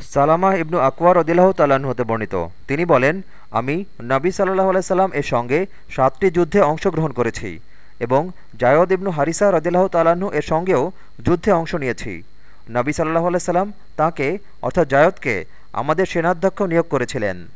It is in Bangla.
সালামাহ ইবনু আকওয়ার রদিল্লাহ তাল্লাহ্ন হতে বর্ণিত। তিনি বলেন, আমি নবী সাল্লাহ আলাইসাল্লাম এর সঙ্গে সাতটি যুদ্ধে অংশগ্রহণ করেছি এবং জায়দ ইবনু হারিসা রদিল্লাহ তাল্লাহ্ন এর সঙ্গেও যুদ্ধে অংশ নিয়েছি। নবী সাল্লাহ আলাইসাল্লাম তাঁকে, অর্থাৎ জায়দকে, আমাদের সেনাধ্যক্ষ নিয়োগ করেছিলেন।